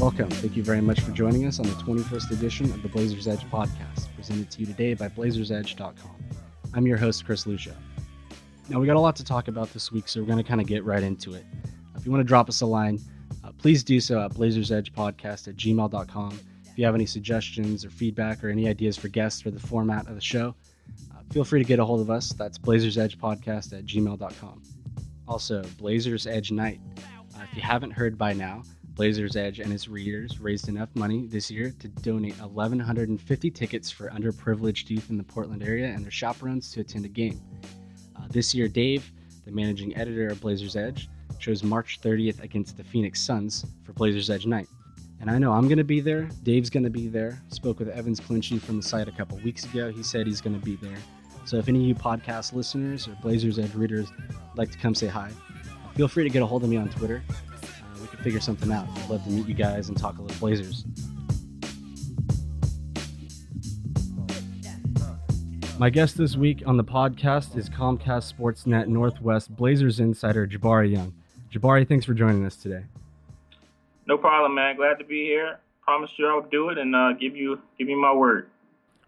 Welcome. Thank you very much for joining us on the 21st edition of the Blazers Edge podcast, presented to you today by BlazersEdge.com. I'm your host, Chris Lucia. Now, we got a lot to talk about this week, so we're going to kind of get right into it. If you want to drop us a line, uh, please do so at BlazersEdgePodcast at gmail.com. If you have any suggestions or feedback or any ideas for guests or the format of the show, uh, feel free to get a hold of us. That's BlazersEdgePodcast at gmail.com. Also, Blazers Edge Night. Uh, if you haven't heard by now, Blazers Edge and its readers raised enough money this year to donate 1,150 tickets for underprivileged youth in the Portland area and their chaperones to attend a game. Uh, this year, Dave, the managing editor of Blazers Edge, chose March 30th against the Phoenix Suns for Blazers Edge Night. And I know I'm going to be there. Dave's going to be there. Spoke with Evans Clinchy from the site a couple weeks ago. He said he's going to be there. So if any of you podcast listeners or Blazers Edge readers like to come say hi, feel free to get a hold of me on Twitter. Figure something out. I'd love to meet you guys and talk a little Blazers. My guest this week on the podcast is Comcast Sportsnet Northwest Blazers insider Jabari Young. Jabari, thanks for joining us today. No problem, man. Glad to be here. Promised you I would do it and uh, give you give you my word.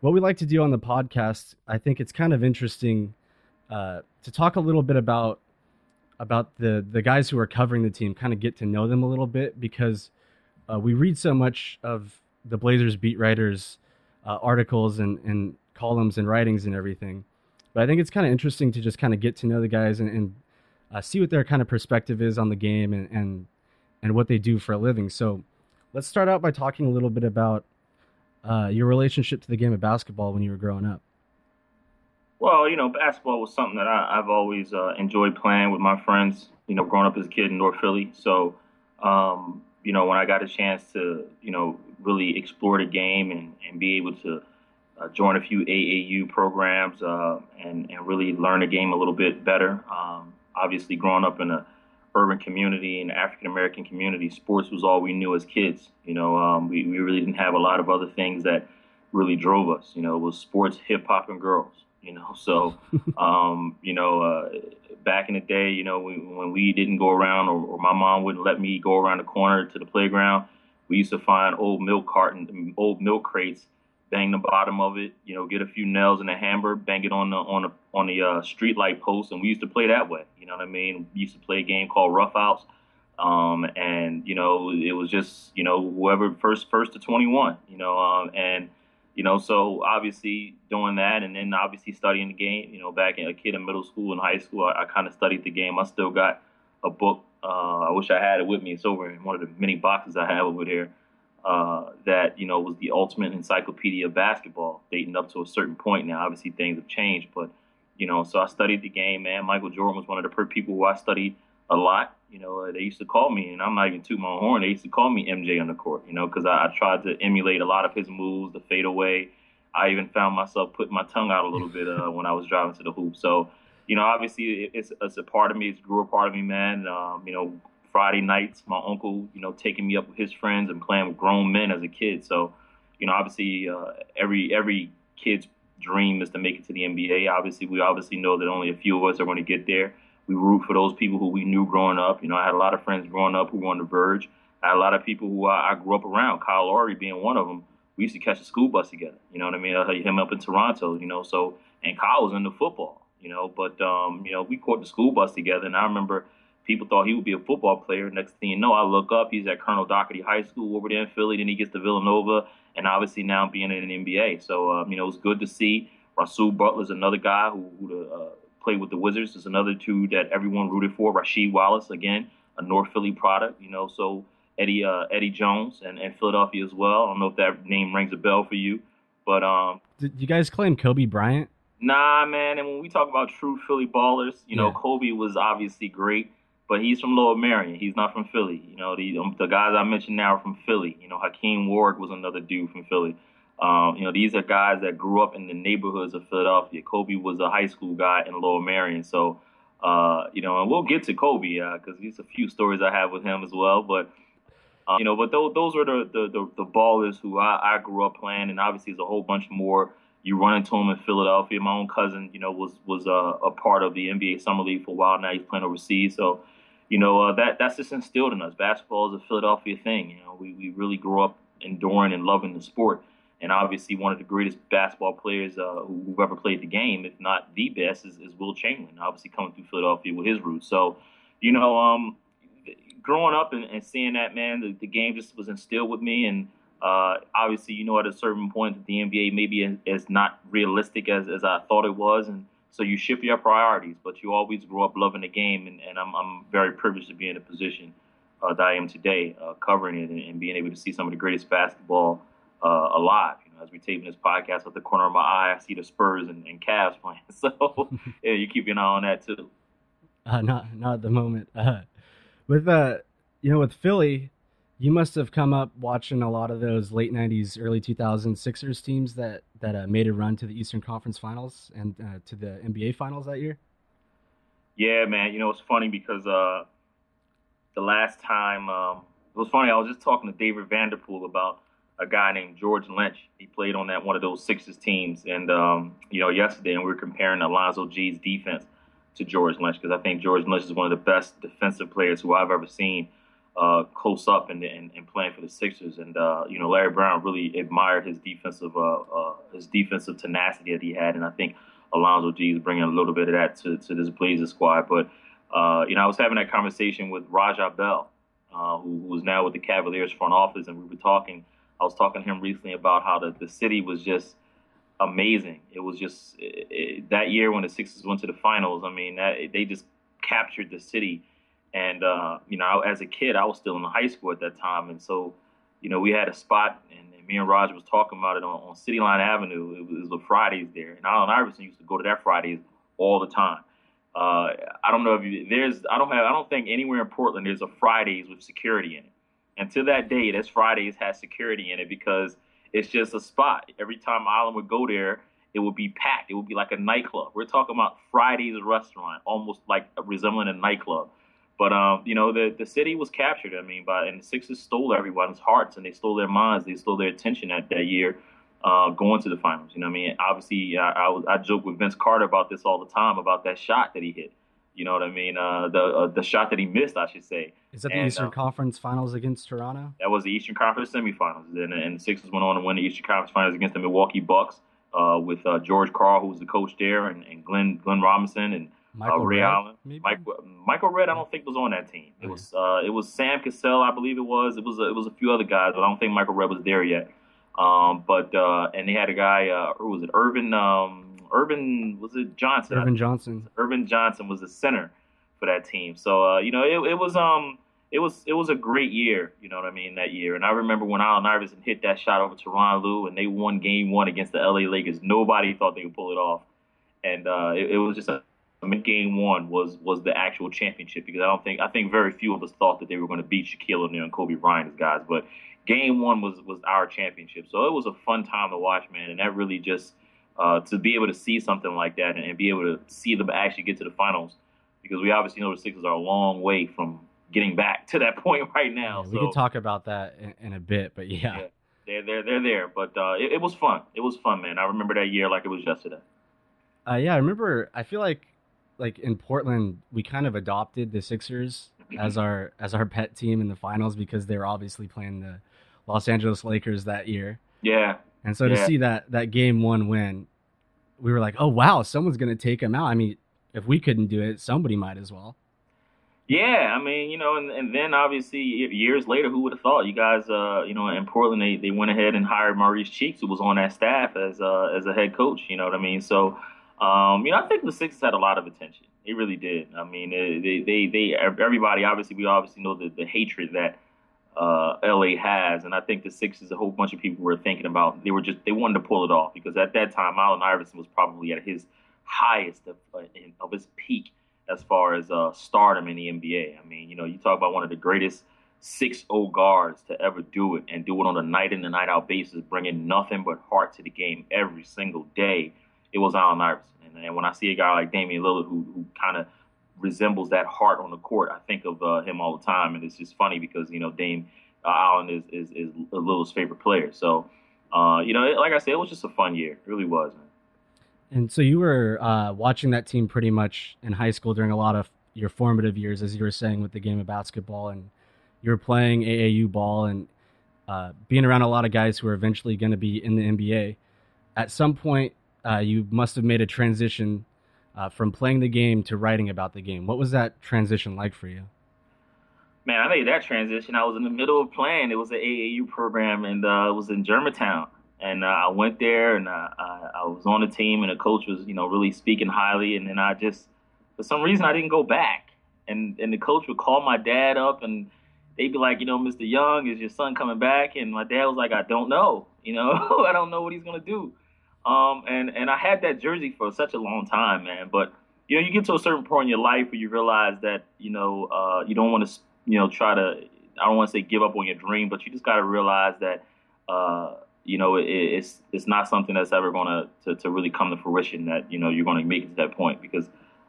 What we like to do on the podcast, I think it's kind of interesting uh, to talk a little bit about about the the guys who are covering the team, kind of get to know them a little bit because uh, we read so much of the Blazers beat writers' uh, articles and, and columns and writings and everything. But I think it's kind of interesting to just kind of get to know the guys and, and uh, see what their kind of perspective is on the game and, and and what they do for a living. So let's start out by talking a little bit about uh, your relationship to the game of basketball when you were growing up. Well, you know, basketball was something that I, have always uh, enjoyed playing with my friends. You know, growing up as a kid in North Philly. So, um, you know, when I got a chance to, you know, really explore the game and, and be able to uh, join a few AAU programs uh, and, and really learn the game a little bit better. Um, obviously, growing up in a urban community and African American community, sports was all we knew as kids. You know, um, we, we really didn't have a lot of other things that really drove us. You know, it was sports, hip hop, and girls. You know, so um, you know, uh, back in the day, you know, we, when we didn't go around, or, or my mom wouldn't let me go around the corner to the playground, we used to find old milk carton, old milk crates bang the bottom of it, you know, get a few nails and a hammer, bang it on the on the on the uh, street light post, and we used to play that way. You know what I mean? We used to play a game called Roughouts, um, and you know, it was just you know whoever first first to 21, you know, um, and you know, so obviously doing that, and then obviously studying the game. You know, back in a kid in middle school and high school, I, I kind of studied the game. I still got a book. Uh, I wish I had it with me. It's over in one of the many boxes I have over there uh, that you know was the ultimate encyclopedia of basketball, dating up to a certain point. Now, obviously, things have changed, but you know, so I studied the game. Man, Michael Jordan was one of the people who I studied a lot. You know, they used to call me, and I'm not even tooting my horn. They used to call me MJ on the court. You know, because I, I tried to emulate a lot of his moves, the fadeaway. I even found myself putting my tongue out a little bit uh, when I was driving to the hoop. So, you know, obviously it's, it's a part of me. It's grew a part of me, man. Um, you know, Friday nights, my uncle, you know, taking me up with his friends and playing with grown men as a kid. So, you know, obviously, uh, every every kid's dream is to make it to the NBA. Obviously, we obviously know that only a few of us are going to get there. We root for those people who we knew growing up. You know, I had a lot of friends growing up who were on the verge. I had a lot of people who I, I grew up around. Kyle Lowry being one of them. We used to catch a school bus together. You know what I mean? I him up in Toronto. You know, so and Kyle was into football. You know, but um, you know, we caught the school bus together, and I remember people thought he would be a football player. Next thing you know, I look up, he's at Cardinal Dougherty High School over there in Philly. Then he gets to Villanova, and obviously now being in an NBA. So um, you know, it's good to see. Rasual Butler's another guy who, who uh, played with the Wizards. There's another two that everyone rooted for. Rasheed Wallace again, a North Philly product. You know, so Eddie uh, Eddie Jones and, and Philadelphia as well. I don't know if that name rings a bell for you, but um, did you guys claim Kobe Bryant? Nah, man. And when we talk about true Philly ballers, you know, Kobe was obviously great but he's from Lower Merion. He's not from Philly. You know, the um, the guys I mentioned now are from Philly. You know, Hakim Warrick was another dude from Philly. Um, you know, these are guys that grew up in the neighborhoods of Philadelphia. Kobe was a high school guy in Lower Merion, so uh, you know, and we'll get to Kobe because uh, there's a few stories I have with him as well. But uh, you know, but those those are the the, the, the ballers who I, I grew up playing, and obviously there's a whole bunch more. You run into them in Philadelphia. My own cousin, you know, was was uh, a part of the NBA Summer League for a while. Now he's playing overseas, so you know, uh, that that's just instilled in us. Basketball is a Philadelphia thing. You know, we, we really grew up enduring and loving the sport. And obviously, one of the greatest basketball players uh, who've ever played the game, if not the best, is, is Wilt Chamberlain. Obviously, coming through Philadelphia with his roots. So, you know, um, growing up and, and, seeing that man, the, the, game just was instilled with me. And uh, obviously, you know, at a certain point, that the NBA maybe is, is not realistic as, as I thought it was. And so you shift your priorities, but you always grow up loving the game, and, and I'm, I'm very privileged to be in a position uh, that I am today, uh, covering it and, and, being able to see some of the greatest basketball uh, alive. You know, as we're taping this podcast, at the corner of my eye, I see the Spurs and, and Cavs playing. So yeah, you keep an eye on that too. Uh, not not at the moment. Uh, with uh, you know, with Philly, you must have come up watching a lot of those late '90s, early 2000s Sixers teams that that uh, made a run to the Eastern Conference Finals and uh, to the NBA Finals that year. Yeah, man. You know, it's funny because uh, the last time um, it was funny. I was just talking to David Vanterpool about a guy named George Lynch. He played on that one of those Sixers teams, and um, you know, yesterday, and we were comparing Alonzo Gee's defense to George Lynch because I think George Lynch is one of the best defensive players who I've ever seen uh, close up and, and, and, playing for the Sixers. And uh, you know, Larry Brown really admired his defensive uh, uh, his defensive tenacity that he had, and I think Alonzo Gee is bringing a little bit of that to, to this Blazers squad. But uh, you know, I was having that conversation with Raja Bell, uh, who, who is now with the Cavaliers front office, and we were talking. I was talking to him recently about how the, the city was just amazing. It was just it, it, that year when the Sixers went to the finals. I mean, that, they just captured the city and uh, you know, as a kid, I was still in high school at that time, and so you know, we had a spot, and, and me and Raja was talking about it on, on City Line Avenue. It was, it was the Fridays there, and Allen Iverson used to go to that Fridays all the time. Uh, I don't know if you, there's, I don't have, I don't think anywhere in Portland there's a Fridays with security in it. And to that day, this Fridays has security in it because it's just a spot. Every time Allen would go there, it would be packed. It would be like a nightclub. We're talking about Fridays restaurant, almost like resembling a nightclub. But um, you know, the the city was captured. I mean, by and the Sixers stole everyone's hearts and they stole their minds. They stole their attention at that year, uh, going to the finals. You know, what I mean, obviously, I, I, was, I joke with Vince Carter about this all the time about that shot that he hit. You know what I mean? Uh, the uh, the shot that he missed, I should say. Is that the and, Eastern uh, Conference Finals against Toronto? That was the Eastern Conference semifinals, and, and the Sixers went on to win the Eastern Conference Finals against the Milwaukee Bucks uh, with uh, George Karl, who was the coach there, and, and Glenn Glenn Robinson and Michael uh, Ray Redd, Allen. Michael, Michael Redd, I don't think was on that team. It was uh, it was Sam Cassell, I believe it was. It was a, it was a few other guys, but I don't think Michael Redd was there yet. Um, but uh, and they had a guy, uh, who was it? Ervin, um, Ervin was it Johnson? Ervin Johnson. Ervin Johnson was the center for that team. So uh, you know, it, it was um it was it was a great year, you know what I mean, that year. And I remember when Allen Iverson hit that shot over Tyronn Lue and they won game one against the LA Lakers. Nobody thought they could pull it off. And uh, it, it was just a I mean, game one was was the actual championship because I don't think I think very few of us thought that they were going to beat Shaquille O'Neal and Kobe Bryant as guys, but game one was was our championship. So it was a fun time to watch, man, and that really just uh, to be able to see something like that and, and, be able to see them actually get to the finals because we obviously know the Sixers are a long way from getting back to that point right now. Yeah, we so, can talk about that in, in a bit, but yeah. yeah. They're, they're, they're there, but uh, it, it was fun. It was fun, man. I remember that year like it was yesterday. Uh, yeah, I remember. I feel like like in Portland, we kind of adopted the Sixers as our as our pet team in the finals because they were obviously playing the Los Angeles Lakers that year. Yeah. And so yeah. to see that that game one win, we were like, oh wow, someone's gonna take him out. I mean, if we couldn't do it, somebody might as well. Yeah, I mean, you know, and, and then obviously years later, who would have thought? You guys, uh, you know, in Portland, they, they went ahead and hired Maurice Cheeks, who was on that staff as uh, as a head coach. You know what I mean? So um, you know, I think the Sixers had a lot of attention. They really did. I mean, they, they, they, everybody, obviously, we obviously know the, the hatred that uh, LA has, and I think the Sixers, a whole bunch of people were thinking about. They were just, they wanted to pull it off because at that time, Allen Iverson was probably at his highest of, uh, of his peak as far as uh, stardom in the NBA. I mean, you know, you talk about one of the greatest six O guards to ever do it and do it on a night in and night out basis, bringing nothing but heart to the game every single day. It was Allen Iverson. And, and when I see a guy like Damian Lillard who, who kind of resembles that heart on the court, I think of uh, him all the time. And it's just funny because, you know, Dame uh, Allen is, is, is Lillard's favorite player. So, uh, you know, like I said, it was just a fun year. It really was. Man. And so you were uh, watching that team pretty much in high school during a lot of your formative years, as you were saying, with the game of basketball, and you were playing AAU ball and uh, being around a lot of guys who are eventually going to be in the NBA. At some point, uh, you must have made a transition uh, from playing the game to writing about the game. What was that transition like for you? Man, I made that transition. I was in the middle of playing. It was an AAU program, and uh, it was in Germantown. And uh, I went there, and uh, I, I was on the team, and the coach was, you know, really speaking highly. And then I just, for some reason, I didn't go back. And and the coach would call my dad up, and they'd be like, you know, Mr. Young, is your son coming back? And my dad was like, I don't know. You know, I don't know what he's gonna do. Um, and and I had that jersey for such a long time, man. But you know, you get to a certain point in your life where you realize that you know uh, you don't want to you know try to I don't want to say give up on your dream, but you just got to realize that uh, you know it, it's it's not something that's ever going to to really come to fruition. That you know you're going to make it to that point because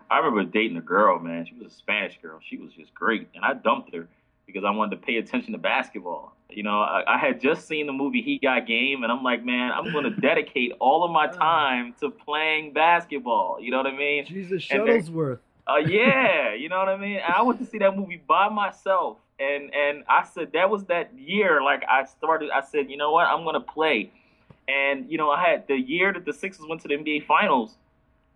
I remember dating a girl, man. She was a Spanish girl. She was just great, and I dumped her because I wanted to pay attention to basketball. You know, I, I had just seen the movie He Got Game, and I'm like, man, I'm going to dedicate all of my time to playing basketball. You know what I mean? Jesus Shuttlesworth. Uh, yeah, you know what I mean. And I went to see that movie by myself, and and I said that was that year. Like I started, I said, you know what, I'm gonna play. And you know, I had the year that the Sixers went to the NBA Finals.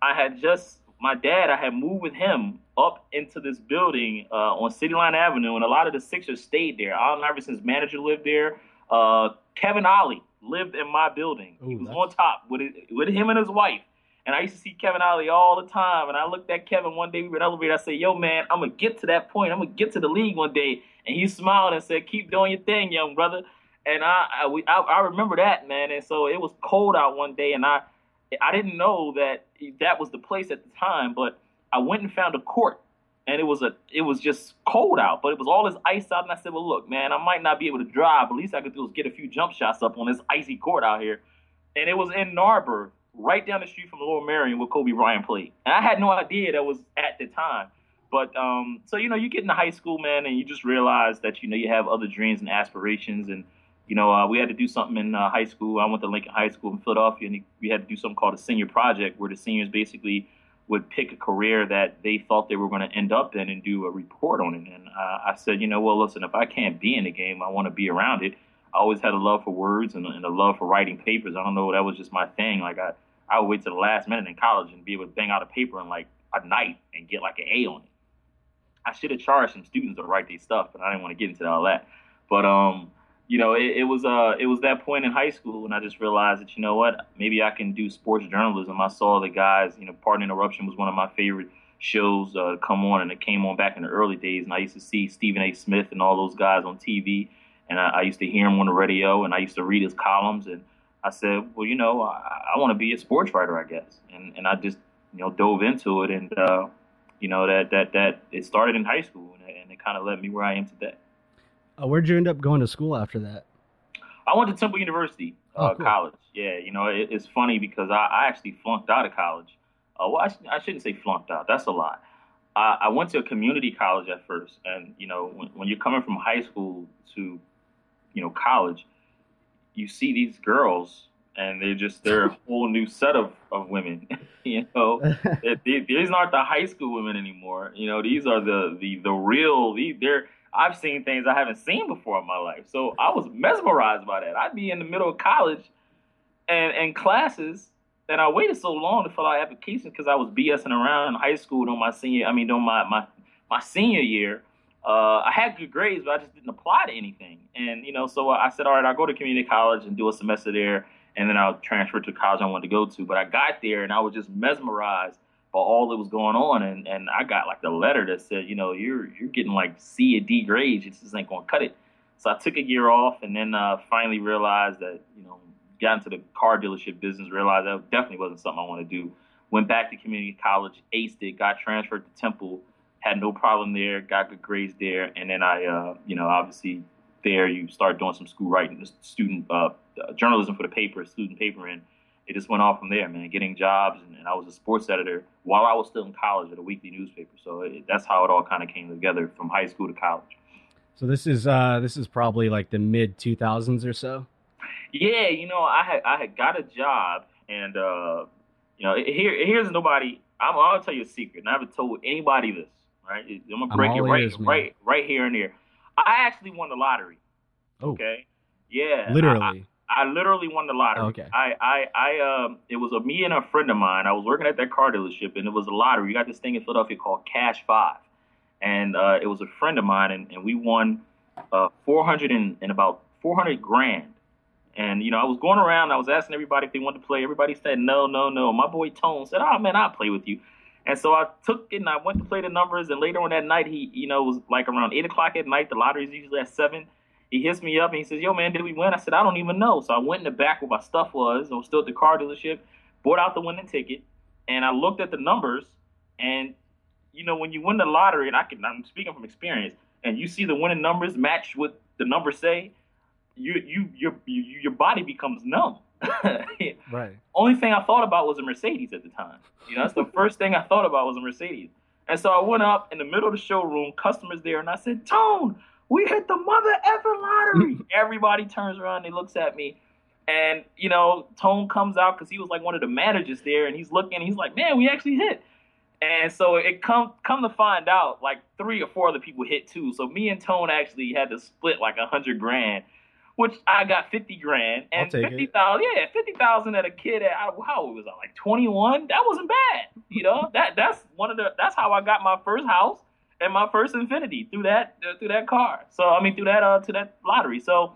I had just my dad. I had moved with him up into this building uh, on City Line Avenue, and a lot of the Sixers stayed there. Allen Iverson's manager lived there. Uh, Kevin Ollie lived in my building. Ooh, he was that's... on top with it, with him and his wife. And I used to see Kevin Ollie all the time. And I looked at Kevin one day, we were in elevator. I said, Yo, man, I'm going to get to that point. I'm going to get to the league one day. And he smiled and said, Keep doing your thing, young brother. And I, I, we, I, I remember that, man. And so it was cold out one day. And I, I didn't know that that was the place at the time. But I went and found a court and it was a it was just cold out, but it was all this ice out. And I said, well, look, man, I might not be able to drive, but at least I could do is get a few jump shots up on this icy court out here. And it was in Narberth, right down the street from Lower Merion, where Kobe Bryant played. And I had no idea that was at the time. But um, so you know, you get into high school, man, and you just realize that you know you have other dreams and aspirations. And you know, uh, we had to do something in uh, high school. I went to Lincoln High School in Philadelphia, and we had to do something called a senior project, where the seniors basically would pick a career that they thought they were going to end up in and do a report on it. And uh, I said, you know, well, listen, if I can't be in the game, I want to be around it. I always had a love for words and, and, a love for writing papers. I don't know, that was just my thing. Like I, I would wait to the last minute in college and be able to bang out a paper in like a night and get like an A on it. I should have charged some students to write their stuff, but I didn't want to get into all that. But um, you know, it, it, was uh, it was that point in high school when I just realized that you know what, maybe I can do sports journalism. I saw the guys, you know, Pardon Interruption was one of my favorite shows uh, come on, and it came on back in the early days. And I used to see Stephen A. Smith and all those guys on TV, and I, I used to hear him on the radio, and I used to read his columns. And I said, well, you know, I, I want to be a sports writer, I guess. And and I just you know dove into it, and uh, you know that that that it started in high school, and, and it kind of led me where I am today. Uh, where'd you end up going to school after that? I went to Temple University uh, oh, cool. College. Yeah, you know, it, it's funny because I, I, actually flunked out of college. Uh, well, I, I, shouldn't say flunked out. That's a lot. I, I, went to a community college at first, and you know, when, when you're coming from high school to, you know, college, you see these girls, and they're just they're a whole new set of of women. you know, these aren't the high school women anymore. You know, these are the the the real. These, they're I've seen things I haven't seen before in my life. So I was mesmerized by that. I'd be in the middle of college and and classes, and I waited so long to fill out applications because I was BSing around in high school during my senior. I mean, during my my my senior year. Uh, I had good grades, but I just didn't apply to anything. And you know, so I said, all right, I'll go to community college and do a semester there, and then I'll transfer to college I wanted to go to. But I got there and I was just mesmerized by all that was going on, and and I got like the letter that said, you know, you're you're getting like C or D grades. It just ain't gonna cut it. So I took a year off, and then uh, finally realized that you know, got into the car dealership business. Realized that definitely wasn't something I want to do. Went back to community college, aced it, got transferred to Temple, had no problem there, got good grades there, and then I, uh, you know, obviously there you start doing some school writing, student uh, journalism for the paper, student paper, and it just went off from there, man. Getting jobs, and, and, I was a sports editor while I was still in college at a weekly newspaper. So it, that's how it all kind of came together from high school to college. So this is uh, this is probably like the mid two thousands or so. Yeah, you know, I had I had got a job, and uh, you know, here here's nobody. I'm, I'll tell you a secret, and I haven't told anybody this. right? I'm gonna break I'm it right, ears, right, right here and there. I actually won the lottery. Oh. Okay. Yeah. Literally. I literally won the lottery. Okay. I, I, I, um, it was a me and a friend of mine. I was working at that car dealership, and it was a lottery. We got this thing in Philadelphia called Cash Five, and uh, it was a friend of mine, and, and we won uh, four hundred and, and about four hundred grand. And you know, I was going around. I was asking everybody if they wanted to play. Everybody said no, no, no. My boy Tone said, "Oh man, I'll play with you." And so I took it and I went to play the numbers. And later on that night, he, you know, it was like around eight o'clock at night. The lottery's usually at seven he hits me up and he says, "Yo, man, did we win?" I said, "I don't even know." So I went in the back where my stuff was. I was still at the car dealership, bought out the winning ticket, and I looked at the numbers. And you know, when you win the lottery, and I can, I'm speaking from experience, and you see the winning numbers match what the numbers say, you, you, your, you, your body becomes numb. right. Only thing I thought about was a Mercedes at the time. You know, that's the first thing I thought about was a Mercedes. And so I went up in the middle of the showroom, customers there, and I said, Tone, we hit the mother effing lottery. Everybody turns around, and he looks at me, and you know, Tone comes out because he was like one of the managers there, and he's looking, he's like, man, we actually hit. And so it come come to find out, like three or four other people hit too. So me and Tone actually had to split like a hundred grand, which I got fifty grand I'll and take fifty thousand. Yeah, fifty thousand at a kid at I- how old was I? Like twenty one. That wasn't bad. You know that that's one of the that's how I got my first house and my first Infiniti through that uh, through that car. So I mean through that uh to that lottery. So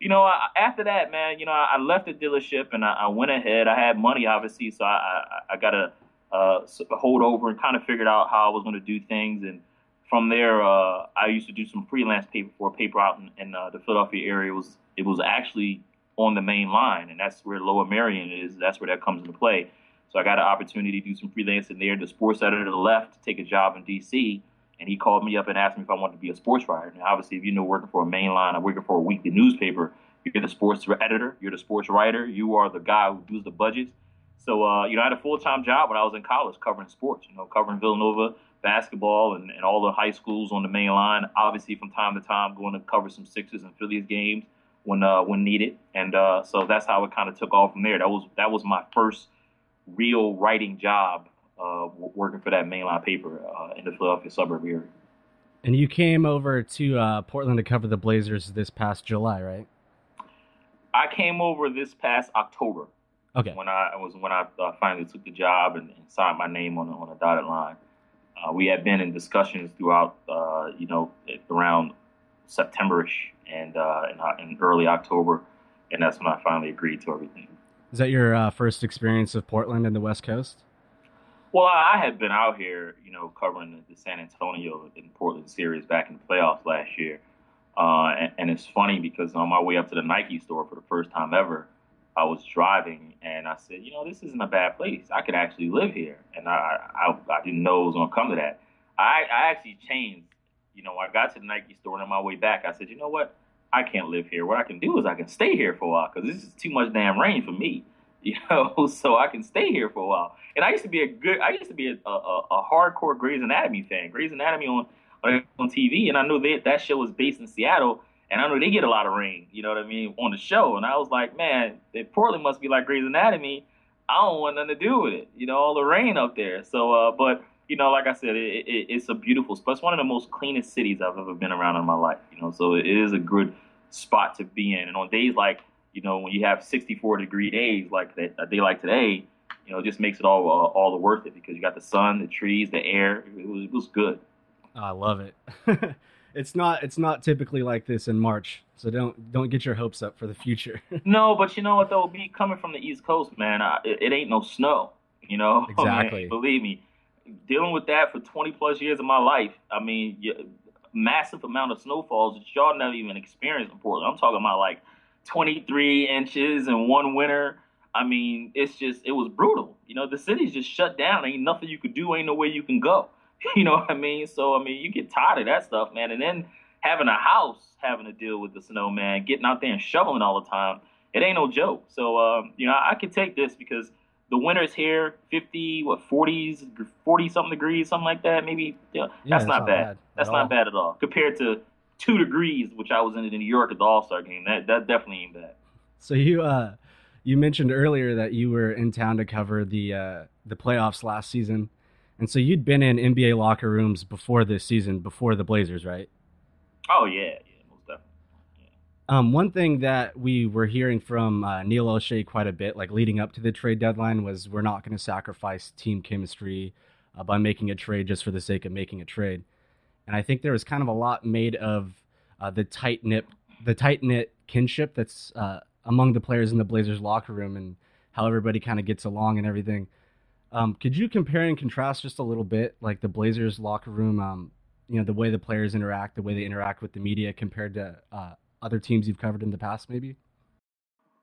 you know I, after that man, you know I, I left the dealership and I, I went ahead. I had money obviously, so I I, got to uh, hold over and kind of figured out how I was going to do things. And from there, uh, I used to do some freelance paper for a paper out in, in uh, the Philadelphia area. It was it was actually on the main line, and that's where Lower Merion is. That's where that comes into play. So I got an opportunity to do some freelancing there. The sports editor left to take a job in D.C. And he called me up and asked me if I wanted to be a sports writer. Now, obviously, if you know working for a main line, I'm working for a weekly newspaper. You're the sports editor. You're the sports writer. You are the guy who does the budgets. So, uh, you know, I had a full time job when I was in college covering sports, you know, covering Villanova basketball and, and all the high schools on the main line. Obviously, from time to time, going to cover some Sixers and Phillies games when uh, when needed. And uh, so that's how it kind of took off from there. That was that was my first real writing job uh, working for that mainline paper uh, in the Philadelphia suburb area. And you came over to uh, Portland to cover the Blazers this past July, right? I came over this past October. Okay. when I was when I uh, finally took the job and, and signed my name on a, on a dotted line. Uh, we had been in discussions throughout, uh, you know, around Septemberish and uh, in, in early October, and that's when I finally agreed to everything. Is that your uh, first experience of Portland and the West Coast? Well, I had been out here, you know, covering the, San Antonio and Portland series back in the playoffs last year, uh, and, and it's funny because on my way up to the Nike store for the first time ever, I was driving and I said, you know, this isn't a bad place. I could actually live here, and I I, I didn't know it was gonna come to that. I I actually changed. You know, I got to the Nike store and on my way back, I said, you know what? I can't live here. What I can do is I can stay here for a while because this is too much damn rain for me. You know, so I can stay here for a while. And I used to be a good, I used to be a, a, a hardcore Grey's Anatomy fan. Grey's Anatomy on on, TV, and I knew that that show was based in Seattle, and I know they get a lot of rain. You know what I mean on the show, and I was like, man, Portland must be like Grey's Anatomy. I don't want nothing to do with it. You know, all the rain up there. So, uh, but you know, like I said, it, it, it's a beautiful spot. It's one of the most cleanest cities I've ever been around in my life. You know, so it is a good spot to be in. And on days like, you know, when you have 64 degree days like that, a day like today, you know, it just makes it all uh, all the worth it because you got the sun, the trees, the air. It was, it was good. I love it. it's not it's not typically like this in March, so don't don't get your hopes up for the future. No, but you know what though? be coming from the East Coast, man, I, it, it ain't no snow. You know, Exactly. Man, believe me, dealing with that for 20 plus years of my life. I mean, massive amount of snowfalls that y'all never even experienced in Portland. I'm talking about like 23 inches in one winter. I mean, it's just it was brutal. You know, the city's just shut down. Ain't nothing you could do. Ain't no way you can go. You know what I mean? So I mean, you get tired of that stuff, man. And then having a house, having to deal with the snow, man, getting out there and shoveling all the time, it ain't no joke. So um, you know, I can take this because the winter's here, 50, what, 40s, 40 something degrees, something like that. Maybe yeah, Yeah, that's not bad. at That's all. not bad at all compared to two degrees, which I was in in New York at the All Star game. That that definitely ain't bad. So you uh you mentioned earlier that you were in town to cover the uh the playoffs last season. And so you'd been in NBA locker rooms before this season, before the Blazers, right? Oh yeah, yeah, most definitely. Yeah. Um, one thing that we were hearing from uh, Neil Olshey quite a bit, like leading up to the trade deadline, was we're not going to sacrifice team chemistry uh, by making a trade just for the sake of making a trade. And I think there was kind of a lot made of uh, the tight knit, the tight knit kinship that's uh, among the players in the Blazers locker room, and how everybody kind of gets along and everything. Um, could you compare and contrast just a little bit, like the Blazers locker room, um, you know, the way the players interact, the way they interact with the media compared to uh, other teams you've covered in the past, maybe?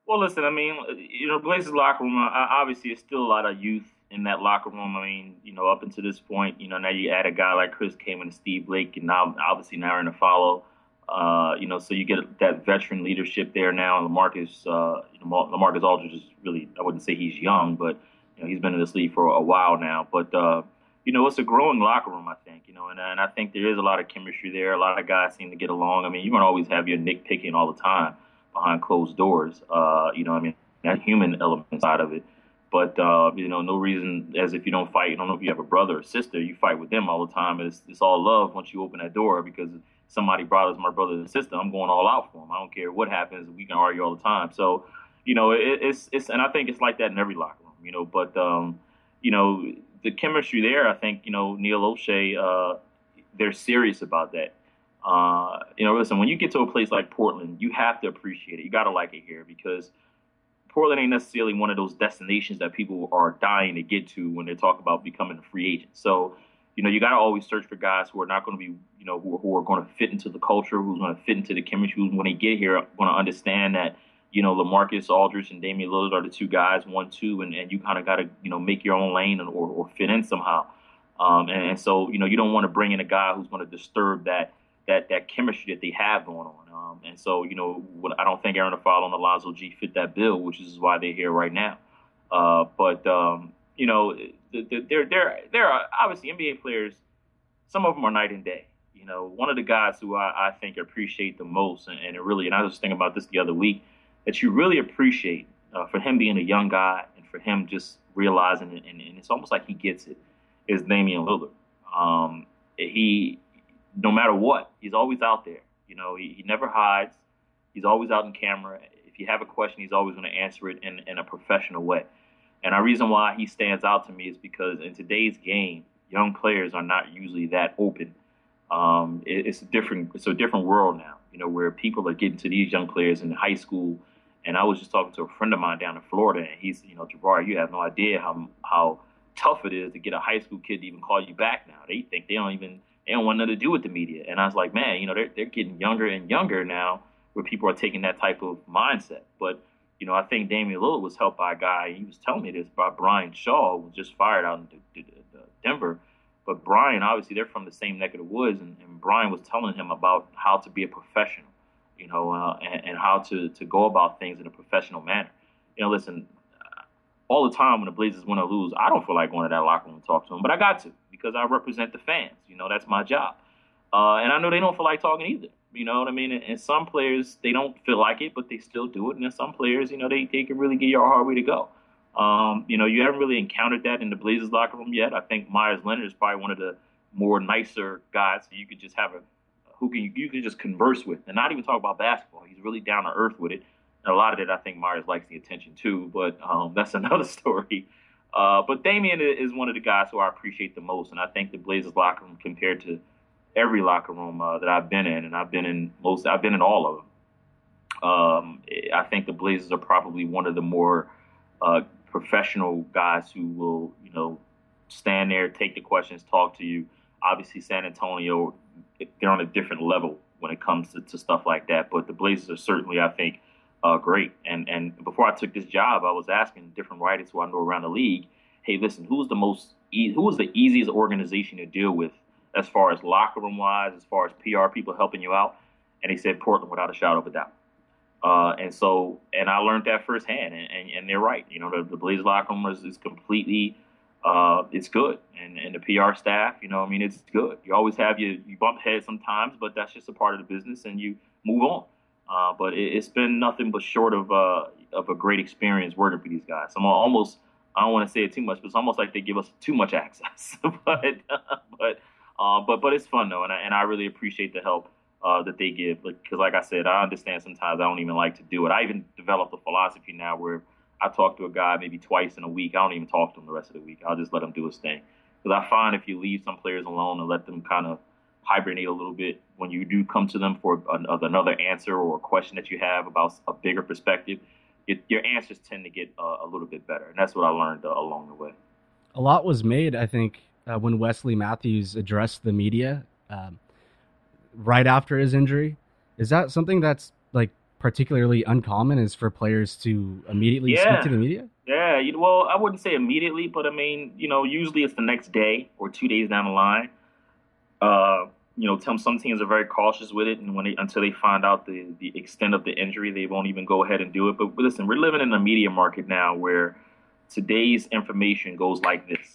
Well, listen, I mean, you know, Blazers locker room, uh, obviously, is still a lot of youth in that locker room. I mean, you know, up until this point, you know, now you add a guy like Chris Kaman and Steve Blake, and now obviously now in a follow. Uh, you know, so you get that veteran leadership there now. And LaMarcus, uh, you know, LaMarcus Aldridge is really, I wouldn't say he's young, but you know, he's been in this league for a while now. But uh, you know, it's a growing locker room, I think. You know, and, and I think there is a lot of chemistry there. A lot of guys seem to get along. I mean, you're gonna always have your nitpicking all the time behind closed doors. Uh, you know, I mean, that human element side of it. But uh, you know, no reason as if you don't fight. You don't know if you have a brother or sister. You fight with them all the time. It's it's all love once you open that door because somebody brought us my brother and sister. I'm going all out for them. I don't care what happens. We can argue all the time. So, you know, it, it's it's and I think it's like that in every locker room. You know, but um, you know, the chemistry there. I think you know Neil Olshey. Uh, they're serious about that. Uh, you know, listen, when you get to a place like Portland, you have to appreciate it. You got to like it here because Portland ain't necessarily one of those destinations that people are dying to get to when they talk about becoming a free agent. So, you know, you got to always search for guys who are not going to be, you know, who, who are going to fit into the culture, who's going to fit into the chemistry, who's when they get here going to understand that, you know, LaMarcus Aldridge and Damian Lillard are the two guys, one, two, and, and you kind of got to, you know, make your own lane or, or fit in somehow. Um, and, and so, you know, you don't want to bring in a guy who's going to disturb that that that chemistry that they have going on. Um, and so, you know, I don't think Arron Afflalo and Alonzo Gee fit that bill, which is why they're here right now. Uh, but um, you know, there there there are obviously NBA players. Some of them are night and day. You know, one of the guys who I, I think appreciate the most, and, and really, and I was thinking about this the other week, that you really appreciate uh, for him being a young guy and for him just realizing it, and, and it's almost like he gets it, is Damian Lillard. Um, he no matter what, he's always out there. You know, he, he never hides. He's always out in camera. If you have a question, he's always going to answer it in, in a professional way. And the reason why he stands out to me is because in today's game, young players are not usually that open. Um, it, it's a different it's a different world now. You know, where people are getting to these young players in high school. And I was just talking to a friend of mine down in Florida, and he's, you know, Jabari, you have no idea how how tough it is to get a high school kid to even call you back now. They think they don't even they don't want nothing to do with the media. And I was like, man, you know, they're they're getting younger and younger now, where people are taking that type of mindset. But you know, I think Damian Lillard was helped by a guy. He was telling me this by Brian Shaw, who was just fired out in Denver. But Brian, obviously, they're from the same neck of the woods, and, and Brian was telling him about how to be a professional, you know, uh, and, and how to to go about things in a professional manner. You know, listen, all the time when the Blazers win or lose, I don't feel like going to that locker room and talk to them, but I got to because I represent the fans. You know, that's my job. Uh, and I know they don't feel like talking either. You know what I mean? And, and, some players they don't feel like it, but they still do it. And then some players, you know, they, they can really get you a hard way to go. Um, you know, you haven't really encountered that in the Blazers locker room yet. I think Meyers Leonard is probably one of the more nicer guys. So you could just have a who can you can just converse with and not even talk about basketball. He's really down to earth with it. And a lot of it, I think Meyers likes the attention too, but um, that's another story. Uh, but Damian is one of the guys who I appreciate the most, and I think the Blazers locker room compared to every locker room uh, that I've been in, and I've been in most, I've been in all of them. Um, I think the Blazers are probably one of the more uh, professional guys who will, you know, stand there, take the questions, talk to you. Obviously, San Antonio, they're on a different level when it comes to, to stuff like that. But the Blazers are certainly, I think, uh, great. And and before I took this job, I was asking different writers who I know around the league, hey, listen, who's the most e- who is the easiest organization to deal with as far as locker room wise, as far as PR people helping you out? And he said Portland without a shadow of a doubt. Uh, and so, and I learned that firsthand, and, and, and they're right. You know, the, the Blaze locker room is, is completely, uh, it's good, and, and the PR staff, you know, I mean, it's good. You always have you you bump heads sometimes, but that's just a part of the business, and you move on. Uh, but it, has been nothing but short of uh, of a great experience working for these guys. I'm almost I don't want to say it too much, but it's almost like they give us too much access. but but uh, but but it's fun though, and I, and I really appreciate the help uh, that they give. Because like I said, I understand sometimes I don't even like to do it. I even developed a philosophy now where I talk to a guy maybe twice in a week. I don't even talk to him the rest of the week. I'll just let him do his thing. Because I find if you leave some players alone and let them kind of hibernate a little bit, when you do come to them for another answer or a question that you have about a bigger perspective, it, your answers tend to get uh, a little bit better. And that's what I learned uh, along the way. A lot was made, I think, uh, when Wesley Matthews addressed the media um, right after his injury. Is that something that's like particularly uncommon? Is for players to immediately yeah. speak to the media? Yeah, you, well, I wouldn't say immediately, but I mean, you know, usually it's the next day or two days down the line. Uh, you know, some teams are very cautious with it, and when they until they find out the the extent of the injury, they won't even go ahead and do it. But, listen, we're living in a media market now where today's information goes like this.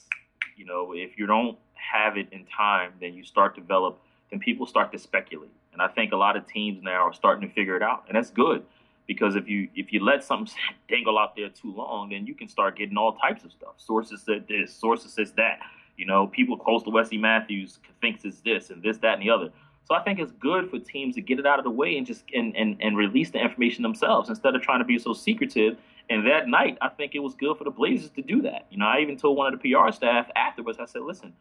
You know, if you don't have it in time, then you start to develop, then people start to speculate. And I think a lot of teams now are starting to figure it out, and that's good because if you if you let something dangle out there too long, then you can start getting all types of stuff. Sources said this, sources says that. You know, people close to Wesley Matthews thinks it's this and this, that, and the other. So I think it's good for teams to get it out of the way and just and, and, and release the information themselves instead of trying to be so secretive. And that night, I think it was good for the Blazers to do that. You know, I even told one of the PR staff afterwards, I said, listen,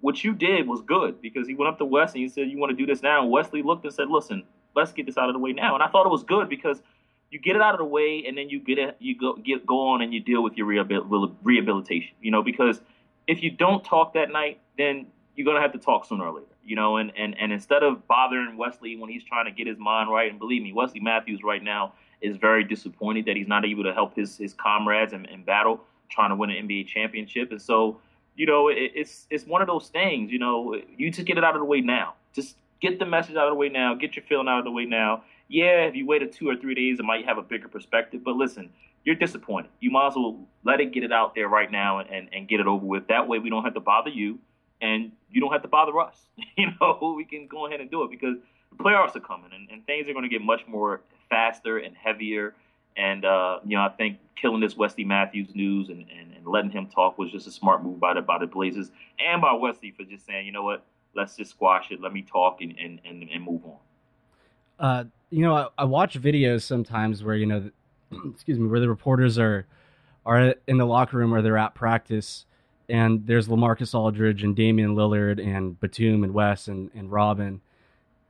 what you did was good because he went up to Wes and he said, You want to do this now? And Wesley looked and said, Listen, let's get this out of the way now. And I thought it was good because you get it out of the way and then you get it, you go get go on and you deal with your rehabilitation. You know, because if you don't talk that night, then you're gonna have to talk sooner or later. You know, and and and instead of bothering Wesley when he's trying to get his mind right, and believe me, Wesley Matthews right now is very disappointed that he's not able to help his his comrades in, in battle trying to win an NBA championship, and so you know, it, it's it's one of those things. You know, you just get it out of the way now. Just get the message out of the way now. Get your feeling out of the way now. Yeah, if you waited two or three days, it might have a bigger perspective. But listen, you're disappointed. You might as well let it get it out there right now and, and, get it over with. That way, we don't have to bother you, and you don't have to bother us. you know, we can go ahead and do it because the playoffs are coming, and, and things are going to get much more faster and heavier and uh, you know, I think killing this Wesley Matthews news and, and, and, letting him talk was just a smart move by the by the Blazers and by Wesley for just saying, you know what, let's just squash it, let me talk and and, and, and move on. Uh, you know, I, I, watch videos sometimes where you know, excuse me, where the reporters are are in the locker room or they're at practice, and there's LaMarcus Aldridge and Damian Lillard and Batum and Wes and and Robin,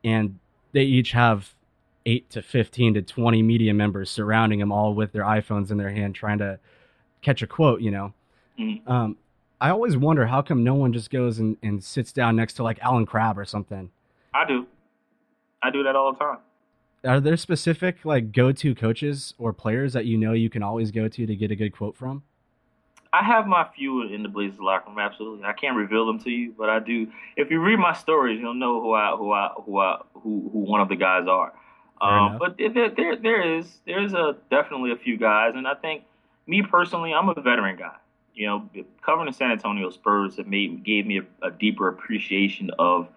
and they each have eight to 15 to 20 media members surrounding them all with their iPhones in their hand trying to catch a quote, you know. Mm-hmm. Um, I always wonder how come no one just goes and, and sits down next to like Allen Crabbe or something. I do. I do that all the time. Are there specific like go-to coaches or players that you know you can always go to to get a good quote from? I have my few in the Blazers locker room. Absolutely, I can't reveal them to you, but I do. If you read my stories, you'll know who I who I who I who, who one of the guys are. Um, but there, there, there is, there's a definitely a few guys, and I think me personally, I'm a veteran guy. You know, covering the San Antonio Spurs have made gave me a, a deeper appreciation of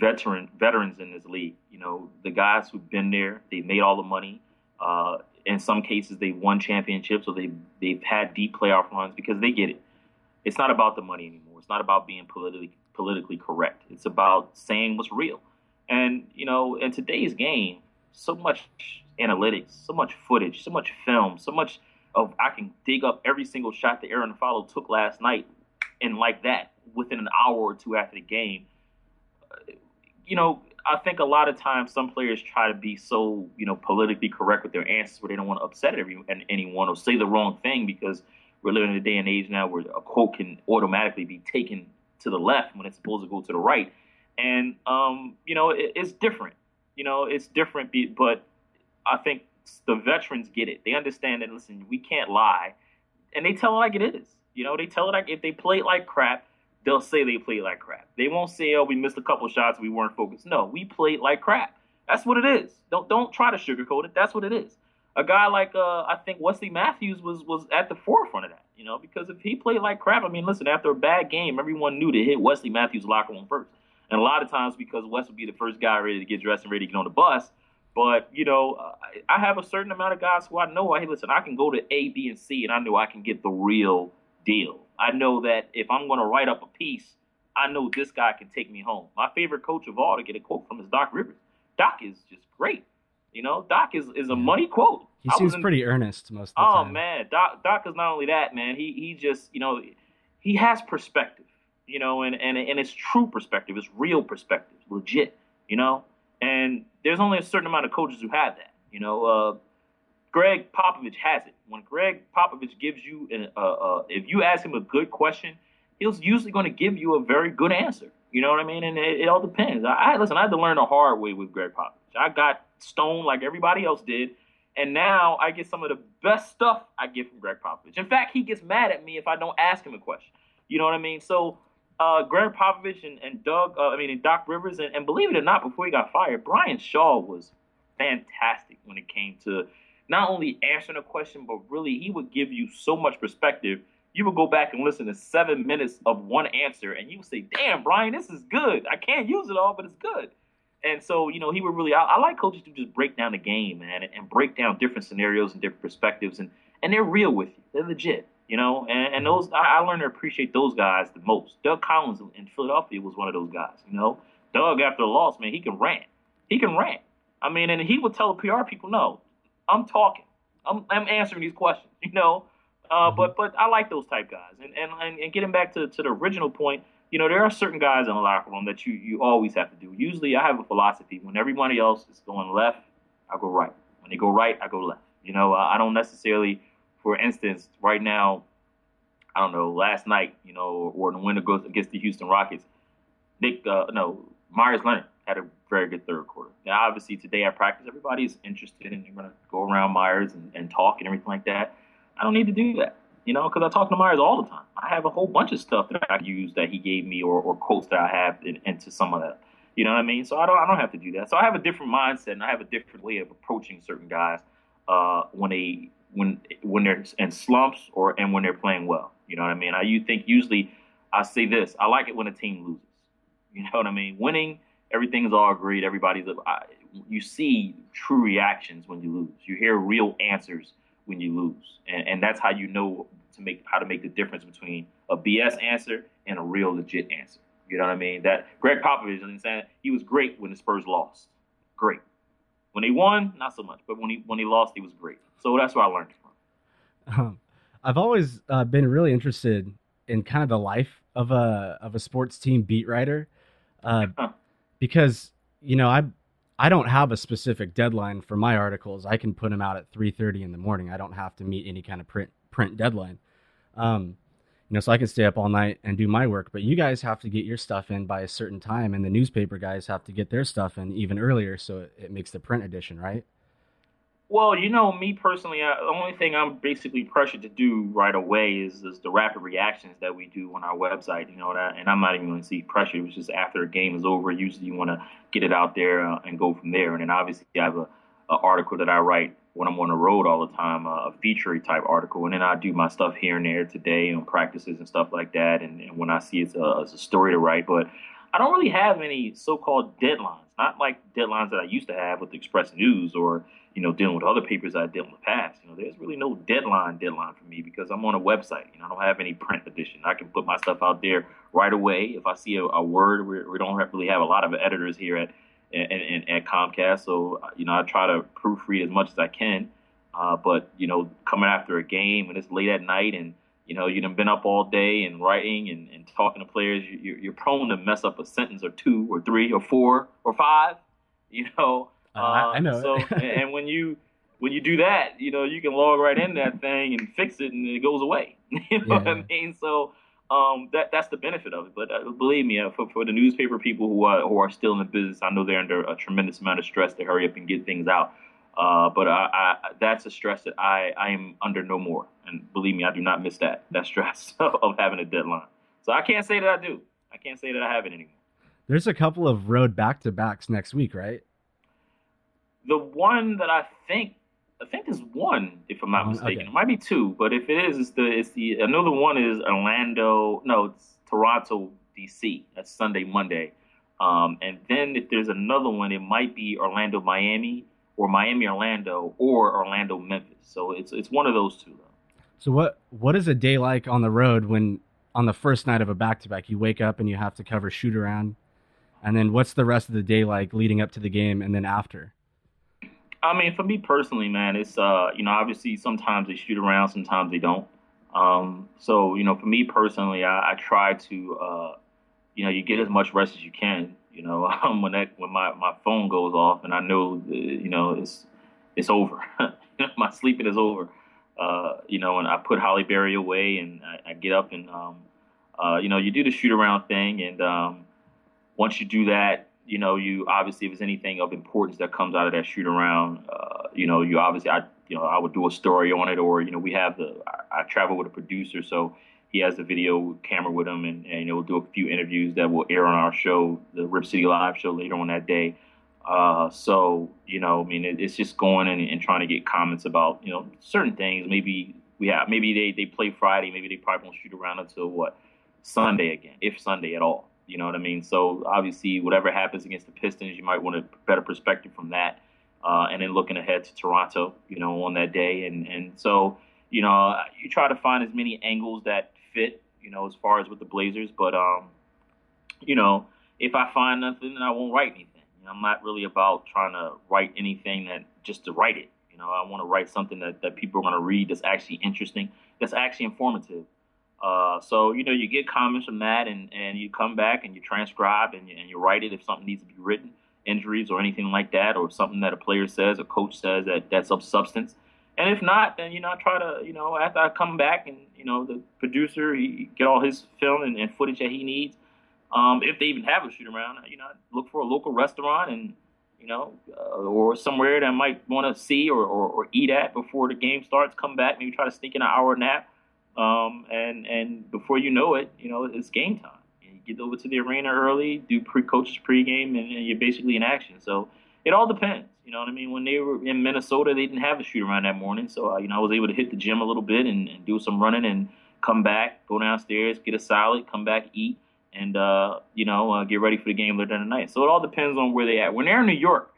veteran veterans in this league. You know, the guys who've been there, they made all the money. Uh, in some cases, they won championships or they they've had deep playoff runs because they get it. It's not about the money anymore. It's not about being politically politically correct. It's about saying what's real. And you know, in today's game, so much analytics, so much footage, so much film, so much of I can dig up every single shot that Arron Afflalo took last night, and like that within an hour or two after the game. You know, I think a lot of times some players try to be so you know politically correct with their answers, where they don't want to upset every, anyone or say the wrong thing because we're living in a day and age now where a quote can automatically be taken to the left when it's supposed to go to the right. And um, you know, it, it's different. You know, it's different, but I think the veterans get it. They understand that. Listen, we can't lie, and they tell it like it is. You know, they tell it like if they play it like crap, they'll say they played like crap. They won't say, "Oh, we missed a couple shots, we weren't focused." No, we played like crap. That's what it is. Don't don't try to sugarcoat it. That's what it is. A guy like uh, I think Wesley Matthews was was at the forefront of that. You know, because if he played like crap, I mean, listen, after a bad game, everyone knew to hit Wesley Matthews' locker room first. And a lot of times because Wes would be the first guy ready to get dressed and ready to get on the bus. But you know, I have a certain amount of guys who I know. Hey, listen, I can go to A, B, and C, and I know I can get the real deal. I know that if I'm going to write up a piece, I know this guy can take me home. My favorite coach of all to get a quote from is Doc Rivers. Doc is just great. You know, Doc is, is a money quote. He seems in, pretty earnest most of the oh, time. man, Doc Doc is not only that, man. He he just you know he has perspective. You know, and and and it's true perspective. It's real perspective, legit. You know, and there's only a certain amount of coaches who have that. You know, uh, Gregg Popovich has it. When Gregg Popovich gives you an, uh, uh, if you ask him a good question, he's usually going to give you a very good answer. You know what I mean? And it, it all depends. I, I listen. I had to learn the hard way with Gregg Popovich. I got stoned like everybody else did, and now I get some of the best stuff I get from Gregg Popovich. In fact, he gets mad at me if I don't ask him a question. You know what I mean? So uh, Gregg Popovich and, and Doug, uh, I mean, and Doc Rivers, and, and, believe it or not, before he got fired, Brian Shaw was fantastic when it came to not only answering a question, but really he would give you so much perspective. You would go back and listen to seven minutes of one answer, and you would say, "Damn, Brian, this is good. I can't use it all, but it's good." And so, you know, he would really. I, I like coaches to just break down the game, man, and, and break down different scenarios and different perspectives, and and they're real with you. They're legit you know, and, and those I, I, learned to appreciate those guys the most. Doug Collins in Philadelphia was one of those guys. You know, Doug after a loss, man, he can rant. He can rant. I mean, and he would tell the PR people, "No, I'm talking. I'm, I'm answering these questions." You know, uh, mm-hmm. but but I like those type guys. And and and getting back to to the original point, you know, there are certain guys in the locker room that you you always have to do. Usually, I have a philosophy: when everybody else is going left, I go right. When they go right, I go left. You know, I don't necessarily for instance, right now, I don't know, last night, you know, or the winner goes against the Houston Rockets, Nick, uh, no, Meyers Leonard had a very good third quarter. Now, obviously, today at practice, everybody's interested and they're going to go around Meyers and, and talk and everything like that. I don't need to do that, you know, because I talk to Meyers all the time. I have a whole bunch of stuff that I use that he gave me or, or quotes that I have in, into some of that. You know what I mean? So I don't I don't have to do that. So I have a different mindset and I have a different way of approaching certain guys uh, when they when when they're in slumps or and when they're playing well. You know what I mean? I you think usually I say this. I like it when a team loses. You know what I mean? Winning, everything's all agreed. Everybody's I, you see true reactions when you lose. You hear real answers when you lose, and, and that's how you know to make how to make the difference between a BS answer and a real legit answer. You know what I mean? That Gregg Popovich, I'm saying he was great when the Spurs lost. Great. When he won, not so much, but when he when he lost, he was great. So that's where I learned from. Um, I've always uh, been really interested in kind of the life of a of a sports team beat writer, uh, because you know I I don't have a specific deadline for my articles. I can put them out at three thirty in the morning. I don't have to meet any kind of print print deadline. Um, you know, so I can stay up all night and do my work. But you guys have to get your stuff in by a certain time, and the newspaper guys have to get their stuff in even earlier, so it, it makes the print edition, right? Well, you know, me personally, I, the only thing I'm basically pressured to do right away is, is the rapid reactions that we do on our website. You know that, and I'm not even going to see pressure. It's just after a game is over. Usually, you want to get it out there uh, and go from there. And then obviously, I have a, a article that I write when I'm on the road all the time, uh, a feature type article, and then I do my stuff here and there today on practices and stuff like that. And, and when I see it's a, it's a story to write, but I don't really have any so-called deadlines. Not like deadlines that I used to have with Express News or you know, dealing with other papers I dealt in the past. You know, there's really no deadline deadline for me because I'm on a website. You know, I don't have any print edition. I can put my stuff out there right away. If I see a, a word, we, don't have, really have a lot of editors here at at, at Comcast, so you know, I try to proofread as much as I can. Uh, but you know, coming after a game and it's late at night and you know, you've been up all day and writing and, and talking to players, you, you're prone to mess up a sentence or two or three or four or five. You know, uh, I, I know. So, and when you when you do that, you know, you can log right in that thing and fix it, and it goes away. you know yeah. what I mean? So um, that that's the benefit of it. But uh, believe me, uh, for, for the newspaper people who are who are still in the business, I know they're under a tremendous amount of stress to hurry up and get things out. Uh, but I, I, that's a stress that I, I am under no more. And believe me, I do not miss that that stress of having a deadline. So I can't say that I do. I can't say that I have it anymore. There's a couple of road back to backs next week, right? The one that I think I think there's one, if I'm not mistaken. Okay. It might be two, but if it is, it's the it's the another one is Orlando. No, it's Toronto, DC. That's Sunday, Monday. Um, and then if there's another one, it might be Orlando, Miami, or Miami, Orlando, or Orlando, Memphis. So it's it's one of those two. Though. So what what is a day like on the road when on the first night of a back to back you wake up and you have to cover shoot around, and then what's the rest of the day like leading up to the game and then after? I mean, for me personally, man, it's uh, you know, obviously sometimes they shoot around, sometimes they don't. Um, so you know, for me personally, I, I try to, uh, you know, you get as much rest as you can. You know, um, when that when my, my phone goes off and I know, you know, it's it's over. my sleeping is over. Uh, you know, and I put Halle Berry away, and I, I get up and, um, uh, you know, you do the shoot around thing, and um, once you do that, you know, you obviously if there's anything of importance that comes out of that shoot around, uh, you know, you obviously I you know I would do a story on it, or you know, we have the I, I travel with a producer, so he has the video camera with him, and, and you know, we'll do a few interviews that will air on our show, the Rip City Live show later on that day. Uh, so you know, I mean, it, it's just going and, and trying to get comments about you know certain things. Maybe we have maybe they they play Friday, maybe they probably won't shoot around until what Sunday again, if Sunday at all. You know what I mean? So obviously, whatever happens against the Pistons, you might want a better perspective from that. Uh, and then looking ahead to Toronto, you know, on that day, and and so you know, you try to find as many angles that fit, you know, as far as with the Blazers. But um, you know, if I find nothing, then I won't write anything. You know, I'm not really about trying to write anything that just to write it. You know, I want to write something that, that people are going to read that's actually interesting, that's actually informative. Uh, so you know, you get comments from that, and, and you come back and you transcribe and you, and you write it if something needs to be written, injuries or anything like that, or something that a player says, a coach says that that's of substance. And if not, then you know, I try to you know after I come back and you know the producer he get all his film and, and footage that he needs. Um, if they even have a shoot around, you know, look for a local restaurant and you know, uh, or somewhere that I might want to see or, or, or eat at before the game starts. Come back, maybe try to sneak in an hour nap um, and and before you know it, you know it's game time. You get over to the arena early, do pre coaches pregame, and, and you're basically in action. So it all depends. You know what I mean? When they were in Minnesota, they didn't have a shoot around that morning, so uh, you know I was able to hit the gym a little bit and, and do some running and come back, go downstairs, get a salad, come back, eat, and uh, you know uh, get ready for the game later in the night. So it all depends on where they at. When they're in New York,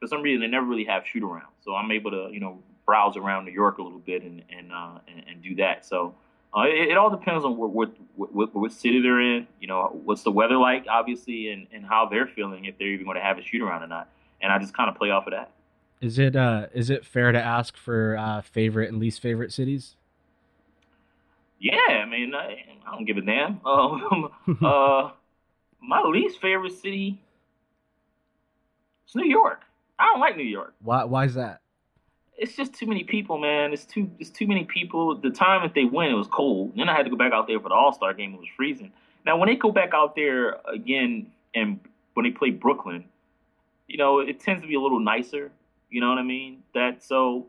for some reason they never really have shoot around, so I'm able to you know browse around New York a little bit and and uh, and, and, do that. So uh, it, it, all depends on what, what, what what city they're in. You know, what's the weather like, obviously, and, and how they're feeling if they're even going to have a shoot around or not. And I just kind of play off of that. Is it uh is it fair to ask for uh, favorite and least favorite cities? Yeah, I mean, I, I don't give a damn. Um, uh, my least favorite city is New York. I don't like New York. Why? Why is that? It's just too many people, man. It's too it's too many people. The time that they went, it was cold. Then I had to go back out there for the All Star game. It was freezing. Now when they go back out there again, and when they play Brooklyn, you know, it tends to be a little nicer. You know what I mean? That so.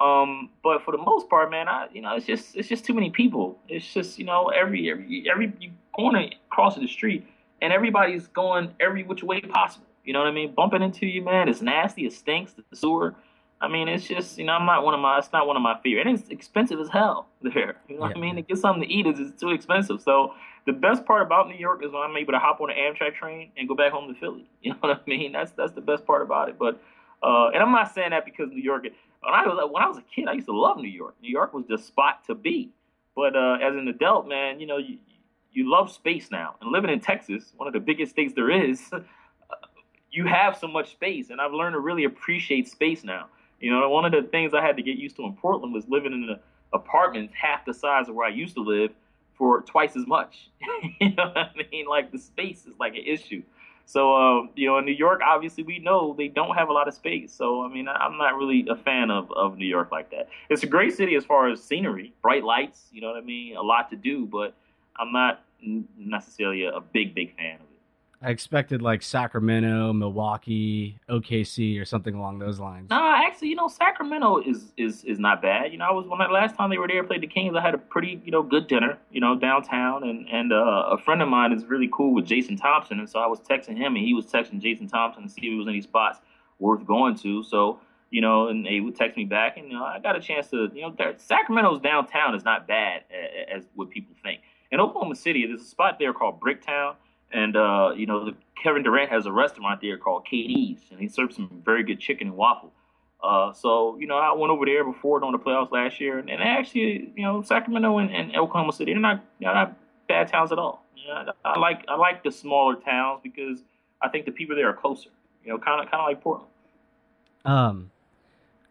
Um, but for the most part, man, I you know it's just it's just too many people. It's just you know every every every going across the street and everybody's going every which way possible. You know what I mean? Bumping into you, man. It's nasty. It stinks. The sewer I mean, it's just you know, I'm not one of my. It's not one of my favorite, and it's expensive as hell there. You know yeah. what I mean? To get something to eat is it's too expensive. So the best part about New York is when I'm able to hop on an Amtrak train and go back home to Philly. You know what I mean? That's that's the best part about it. But uh, and I'm not saying that because New York. When I was when I was a kid, I used to love New York. New York was the spot to be. But uh, as an adult, man, you know you you love space now, and living in Texas, one of the biggest states there is. you have so much space, and I've learned to really appreciate space now. You know, one of the things I had to get used to in Portland was living in an apartment half the size of where I used to live for twice as much. you know what I mean? Like the space is like an issue. So, uh, you know, in New York, obviously we know they don't have a lot of space. So, I mean, I'm not really a fan of, of New York like that. It's a great city as far as scenery, bright lights, you know what I mean? A lot to do, but I'm not necessarily a, a big, big fan of. I expected like Sacramento, Milwaukee, OKC, or something along those lines. No, actually, you know, Sacramento is is is not bad. You know, I was when the last time they were there, played the Kings. I had a pretty you know good dinner, you know, downtown, and and uh, a friend of mine is really cool with Jason Thompson, and so I was texting him, and he was texting Jason Thompson to see if there was any spots worth going to. So you know, and they would text me back, and you know, I got a chance to, you know, Sacramento's downtown is not bad as, as what people think. In Oklahoma City, there's a spot there called Bricktown and uh, you know, Kevin Durant has a restaurant there called KD's, and he serves some very good chicken and waffle. Uh, so you know, I went over there before during the playoffs last year, and, and actually, you know, Sacramento and, and Oklahoma City, they're not they're not bad towns at all. You know, I like I like the smaller towns because I think the people there are closer. You know, kind of kind of like Portland. Um,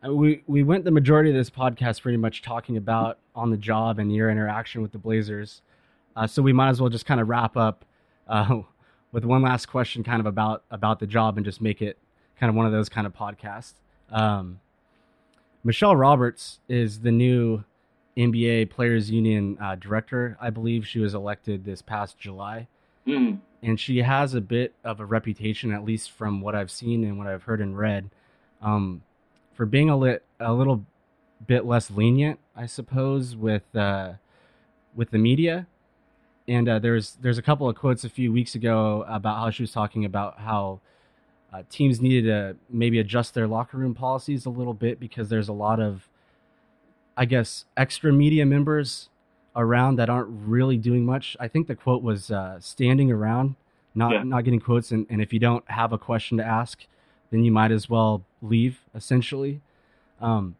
we we went the majority of this podcast pretty much talking about on the job and your interaction with the Blazers. Uh, so we might as well just kind of wrap up uh, with one last question, kind of about about the job, and just make it kind of one of those kind of podcasts. Um, Michelle Roberts is the new NBA Players Union uh, director. I believe she was elected this past July. Mm. And she has a bit of a reputation, at least from what I've seen and what I've heard and read, um, for being a, lit, a little bit less lenient, I suppose, with uh, with the media. And uh, there's there's a couple of quotes a few weeks ago about how she was talking about how uh, teams needed to maybe adjust their locker room policies a little bit because there's a lot of, I guess, extra media members around that aren't really doing much. I think the quote was uh, standing around, not yeah. not getting quotes, and, and if you don't have a question to ask, then you might as well leave. Essentially, um,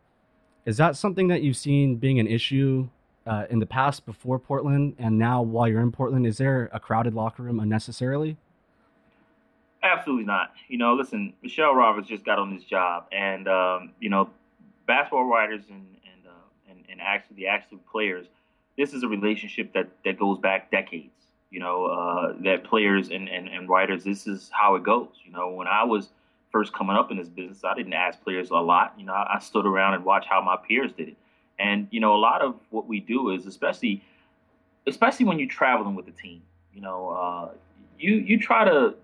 is that something that you've seen being an issue uh, in the past before Portland, and now while you're in Portland? Is there a crowded locker room unnecessarily? Absolutely not. You know, listen, Michelle Roberts just got on this job, and um, you know, basketball writers and and, uh, and and actually the actual players, this is a relationship that that goes back decades. You know, uh, that players and, and and writers, this is how it goes. You know, when I was first coming up in this business, I didn't ask players a lot. You know, I, I stood around and watched how my peers did it, and you know, a lot of what we do is, especially especially when you're traveling with the team, you know, uh, you you try to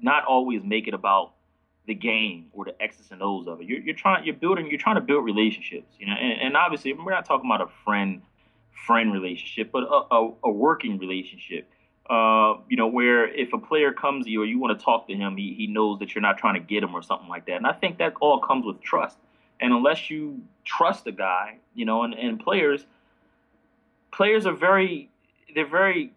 not always make it about the game or the X's and O's of it. You're, you're trying, you're building, you're trying to build relationships, you know. And, and obviously, we're not talking about a friend friend relationship, but a, a, a working relationship. Uh, you know, where if a player comes to you or you want to talk to him, he, he knows that you're not trying to get him or something like that. And I think that all comes with trust. And unless you trust a guy, you know, and, and players, players are very, they're very,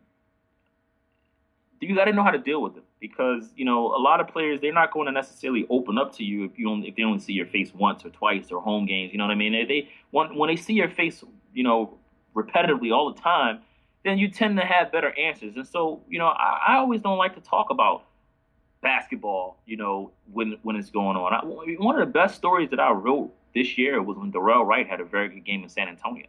you got to know how to deal with them because you know a lot of players they're not going to necessarily open up to you if you only if they only see your face once or twice or home games. You know what I mean? They, they when when they see your face, you know, repetitively all the time, then you tend to have better answers. And so you know, I, I always don't like to talk about basketball. You know, when when it's going on. I, one of the best stories that I wrote this year was when Dorell Wright had a very good game in San Antonio.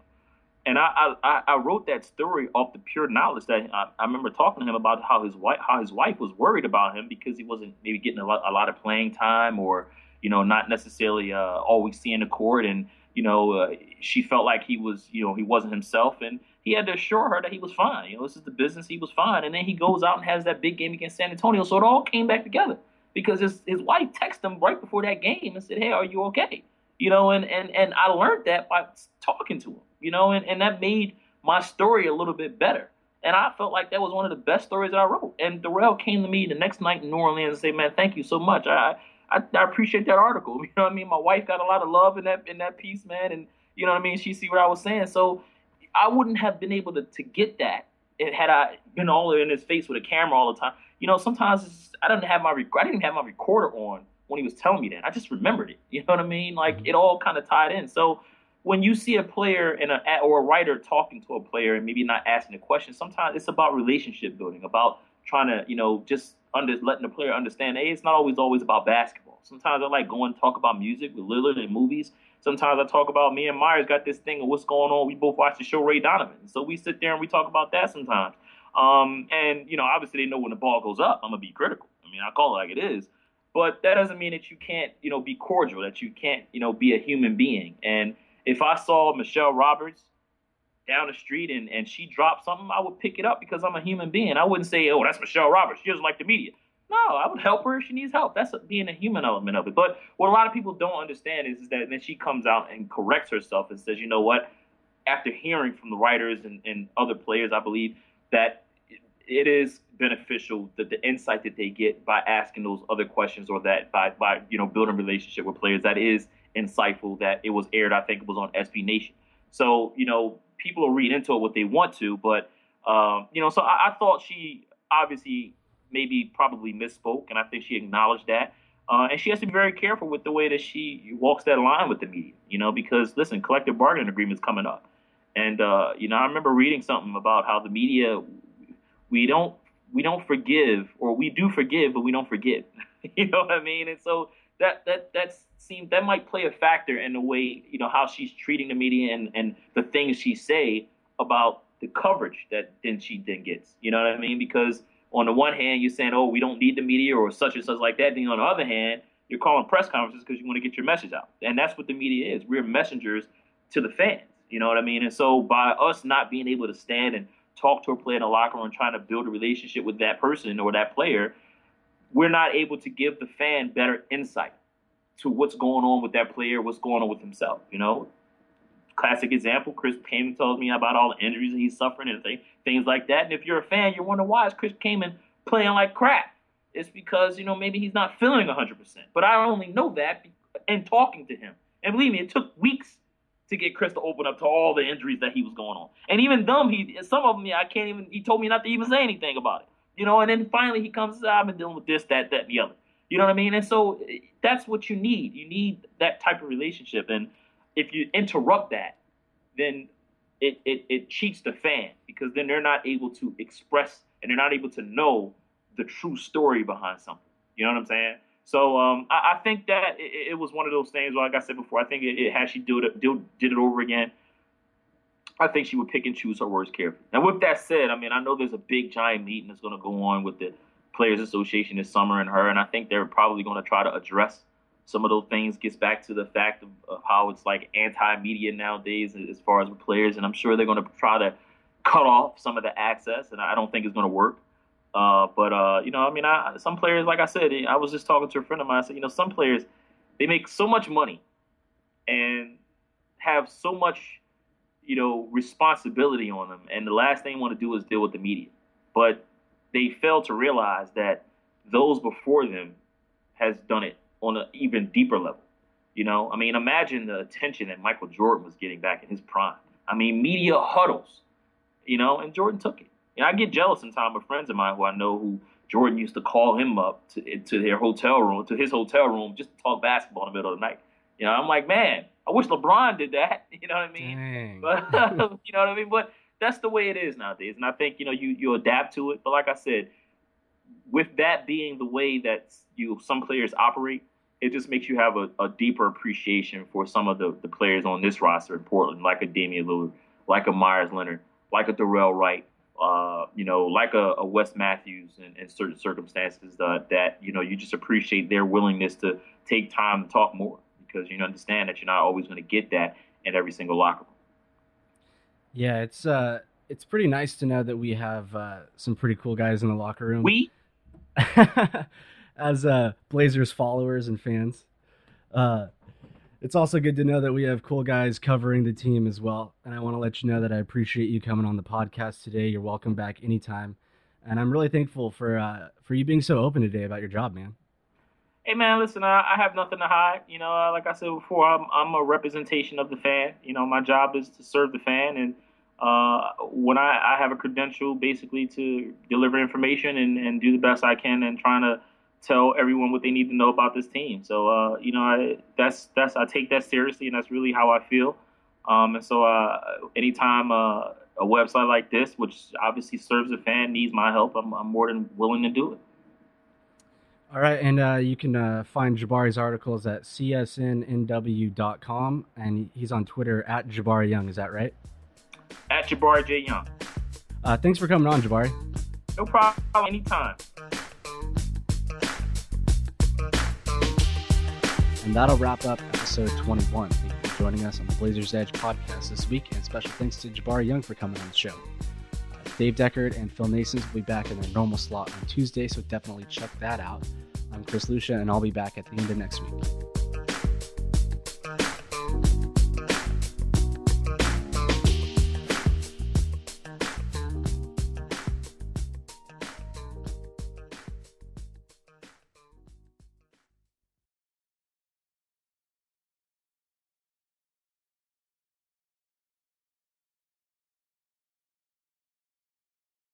And I, I, I wrote that story off the pure knowledge that I, I, remember talking to him about how his wife how his wife was worried about him because he wasn't maybe getting a lot, a lot of playing time or you know not necessarily uh, always seeing the court. And you know uh, she felt like he was you know he wasn't himself. And he had to assure her that he was fine. You know this is the business. He was fine. And then he goes out and has that big game against San Antonio. So it all came back together because his his wife texted him right before that game and said hey are you okay you know and and and I learned that by talking to him you know, and, and that made my story a little bit better. And I felt like that was one of the best stories that I wrote. And Dorell came to me the next night in New Orleans and said, "Man, thank you so much. I, I I appreciate that article. You know what I mean? My wife got a lot of love in that in that piece, man. And you know what I mean? She see what I was saying. So I wouldn't have been able to to get that had I been all in his face with a camera all the time. You know, sometimes I didn't have my I didn't have my recorder on when he was telling me that. I just remembered it. You know what I mean? Like mm-hmm. it all kind of tied in. So when you see a player and a or a writer talking to a player and maybe not asking a question, sometimes it's about relationship building, about trying to you know just under letting the player understand. Hey, it's not always always about basketball. Sometimes I like going to talk about music with Lillard and movies. Sometimes I talk about me and Meyers got this thing of what's going on. We both watch the show Ray Donovan, so we sit there and we talk about that sometimes. Um, and you know, obviously they know when the ball goes up, I'm gonna be critical. I mean, I call it like it is. But that doesn't mean that you can't, you know, be cordial, that you can't, you know, be a human being. And if I saw Michelle Roberts down the street and, and she dropped something, I would pick it up because I'm a human being. I wouldn't say, oh, that's Michelle Roberts. She doesn't like the media. No, I would help her if she needs help. That's being a human element of it. But what a lot of people don't understand is, is that then she comes out and corrects herself and says, you know what? After hearing from the writers and, and other players, I believe that it is beneficial that the insight that they get by asking those other questions or that by, by you know building relationship with players that is insightful that it was aired. I think it was on SB Nation. So you know, people will read into it what they want to, but um, you know, so I, I, thought she obviously maybe probably misspoke, and I think she acknowledged that. Uh, and she has to be very careful with the way that she walks that line with the media, you know, because listen, collective bargaining agreement's coming up. And uh, you know, I remember reading something about how the media we don't we don't forgive or we do forgive but we don't forget. you know what I mean? And so that that that seems that might play a factor in the way, you know, how she's treating the media and, and the things she say about the coverage that then she then gets. You know what I mean? Because on the one hand, you're saying, oh, we don't need the media or such and such like that. Then on the other hand, you're calling press conferences because you want to get your message out. And that's what the media is. We're messengers to the fans. You know what I mean? And so by us not being able to stand and talk to a player in the locker room trying to build a relationship with that person or that player, we're not able to give the fan better insight to what's going on with that player, what's going on with himself. You know, classic example, Chris Kaman tells me about all the injuries that he's suffering and th- things like that. And if you're a fan, you're wondering why is Chris Kaman playing like crap? It's because, you know, maybe he's not feeling 100%. But I only know that in talking to him. And believe me, it took weeks to get Chris to open up to all the injuries that he was going on. And even them, he some of them, I can't even. He told me not to even say anything about it. You know. And then finally, he comes. I've been dealing with this, that, that, the other. You know what I mean? And so that's what you need. You need that type of relationship. And if you interrupt that, then it, it, it cheats the fan because then they're not able to express and they're not able to know the true story behind something. You know what I'm saying? So um, I, I, think that it, it, was one of those things. Like I said before, I think it, it had she do it, do, did it over again. I think she would pick and choose her words carefully. And with that said, I mean, I know there's a big giant meeting that's going to go on with the Players Association this summer and her, and I think they're probably going to try to address some of those things gets back to the fact of, of how it's like anti-media nowadays as far as with players, and I'm sure they're going to try to cut off some of the access, and I don't think it's going to work. Uh, but uh, you know, I mean, I, some players, like I said, I was just talking to a friend of mine. I said, you know, some players they make so much money and have so much, you know, responsibility on them, and the last thing they want to do is deal with the media. But they fail to realize that those before them has done it on an even deeper level. You know, I mean, imagine the attention that Michael Jordan was getting back in his prime. I mean, media huddles, you know, and Jordan took it. And I get jealous sometimes of friends of mine who I know who Jordan used to call him up to to their hotel room, to his hotel room, just to talk basketball in the middle of the night. You know, I'm like, man, I wish LeBron did that. You know what I mean? Dang. But you know what I mean? But that's the way it is nowadays, and I think you know you you adapt to it. But like I said, with that being the way that you some players operate, it just makes you have a, a deeper appreciation for some of the, the players on this roster in Portland, like a Damian Lillard, like a Meyers Leonard, like a Dorell Wright, uh, you know, like a, a Wes Matthews in, in certain circumstances that, that, you know, you just appreciate their willingness to take time to talk more because you understand that you're not always going to get that in every single locker room. Yeah, it's uh, it's pretty nice to know that we have uh, some pretty cool guys in the locker room. We as uh, Blazers followers and fans. Uh, it's also good to know that we have cool guys covering the team as well. And I want to let you know that I appreciate you coming on the podcast today. You're welcome back anytime. And I'm really thankful for uh, for you being so open today about your job, man. Hey man, listen, I, I have nothing to hide. You know, uh, like I said before, I'm I'm a representation of the fan. You know, my job is to serve the fan, and uh, when I, I have a credential basically to deliver information and, and do the best I can and trying to tell everyone what they need to know about this team. So uh, you know, I, that's that's I take that seriously, and that's really how I feel. Um, and so uh, anytime uh, a website like this, which obviously serves a fan, needs my help, I'm, I'm more than willing to do it. All right, and uh, you can uh, find Jabari's articles at csnnw.com, and he's on Twitter at Jabari Young. Is that right? At Jabari J Young. Uh, thanks for coming on, Jabari. No problem. Anytime. And that'll wrap up episode 21. Thank you for joining us on the Blazers Edge podcast this week, and special thanks to Jabari Young for coming on the show. Uh, Dave Deckard and Phil Naessens will be back in their normal slot on Tuesday, so definitely check that out. I'm Chris Lucia, and I'll be back at the end of next week.